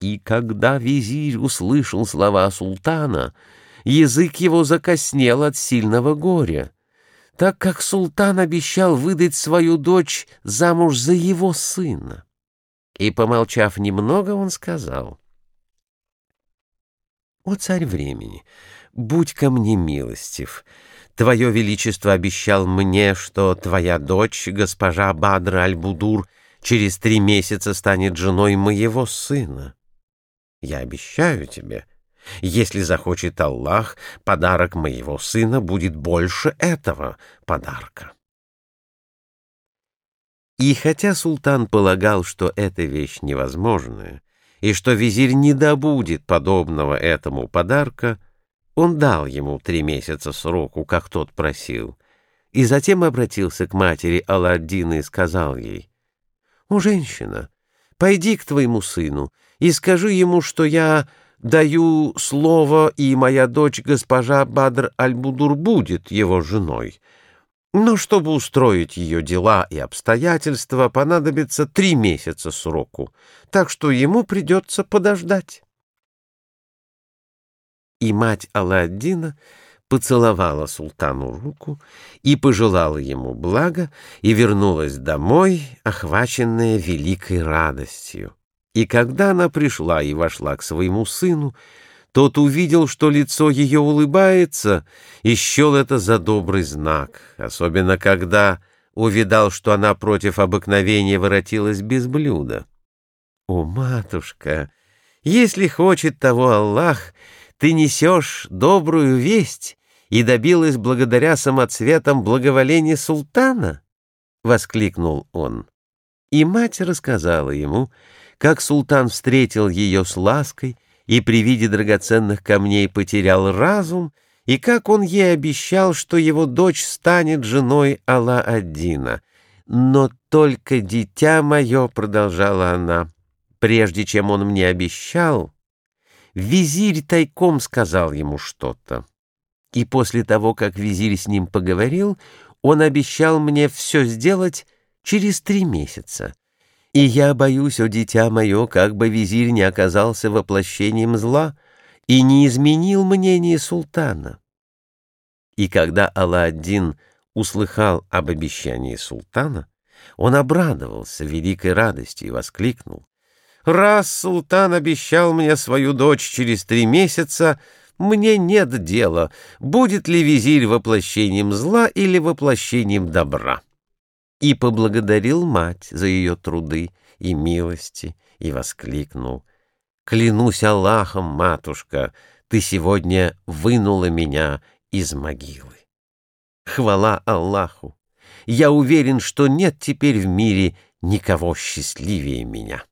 И когда визирь услышал слова султана, язык его закоснел от сильного горя, так как султан обещал выдать свою дочь замуж за его сына. И, помолчав немного, он сказал, «О царь времени, будь ко мне милостив, Твое Величество обещал мне, что твоя дочь, госпожа Бадра Аль-Будур, через три месяца станет женой моего сына. Я обещаю тебе, если захочет Аллах, подарок моего сына будет больше этого подарка. И хотя султан полагал, что эта вещь невозможная, и что визирь не добудет подобного этому подарка, он дал ему три месяца сроку, как тот просил, и затем обратился к матери Алладдина и сказал ей, «О, женщина, пойди к твоему сыну и скажи ему, что я даю слово, и моя дочь, госпожа Бадр Аль-Будур, будет его женой. Но чтобы устроить ее дела и обстоятельства, понадобится три месяца сроку, так что ему придется подождать. И мать Алладдина поцеловала султану руку и пожелала ему блага, и вернулась домой, охваченная великой радостью. И когда она пришла и вошла к своему сыну, тот увидел, что лицо ее улыбается, и счел это за добрый знак, особенно когда увидал, что она против обыкновения воротилась без блюда. «О, матушка, если хочет того Аллах, ты несешь добрую весть и добилась благодаря самоцветам благоволения султана?» — воскликнул он. И мать рассказала ему, как султан встретил ее с лаской и при виде драгоценных камней потерял разум, и как он ей обещал, что его дочь станет женой Алла-Аддина. «Но только дитя мое», — продолжала она, — «прежде чем он мне обещал, визирь тайком сказал ему что-то. И после того, как визирь с ним поговорил, он обещал мне все сделать через три месяца. И я боюсь, о дитя мое, как бы визирь не оказался воплощением зла и не изменил мнение султана. И когда Алла-Аддин услыхал об обещании султана, он обрадовался великой радостью и воскликнул. «Раз султан обещал мне свою дочь через три месяца, мне нет дела, будет ли визирь воплощением зла или воплощением добра» и поблагодарил мать за ее труды и милости, и воскликнул. «Клянусь Аллахом, матушка, ты сегодня вынула меня из могилы. Хвала Аллаху! Я уверен, что нет теперь в мире никого счастливее меня».